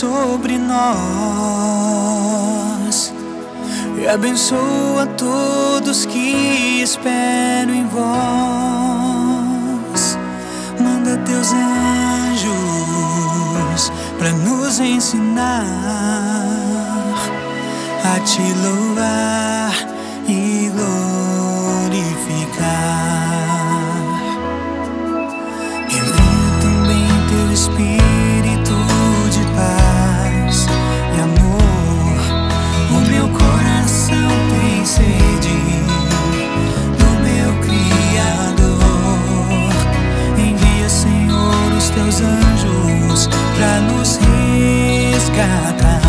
sobre nós e abençoa todos que esperam em vós. Manda teus anjos para nos ensinar a te louvar resgatar,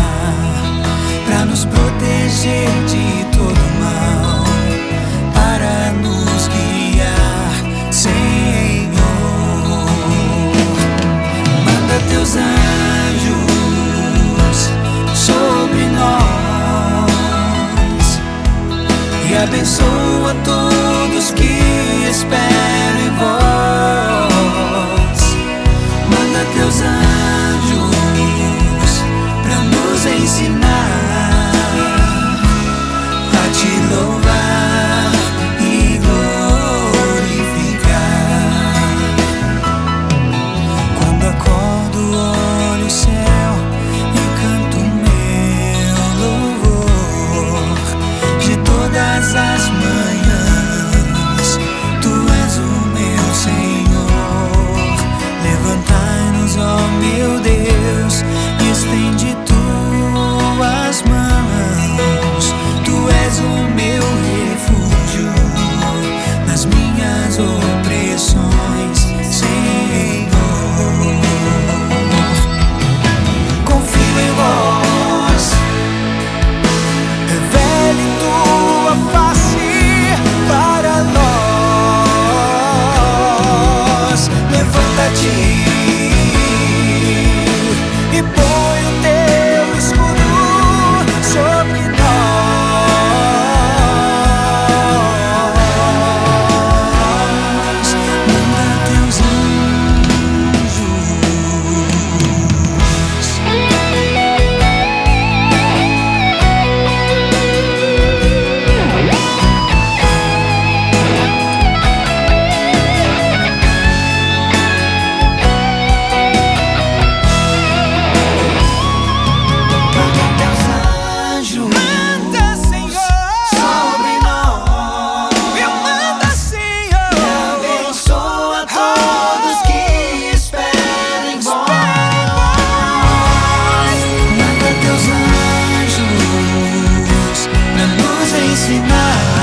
para nos proteger de todo mal, para nos guiar, Senhor. Manda teus anjos sobre nós e abençoa todos tonight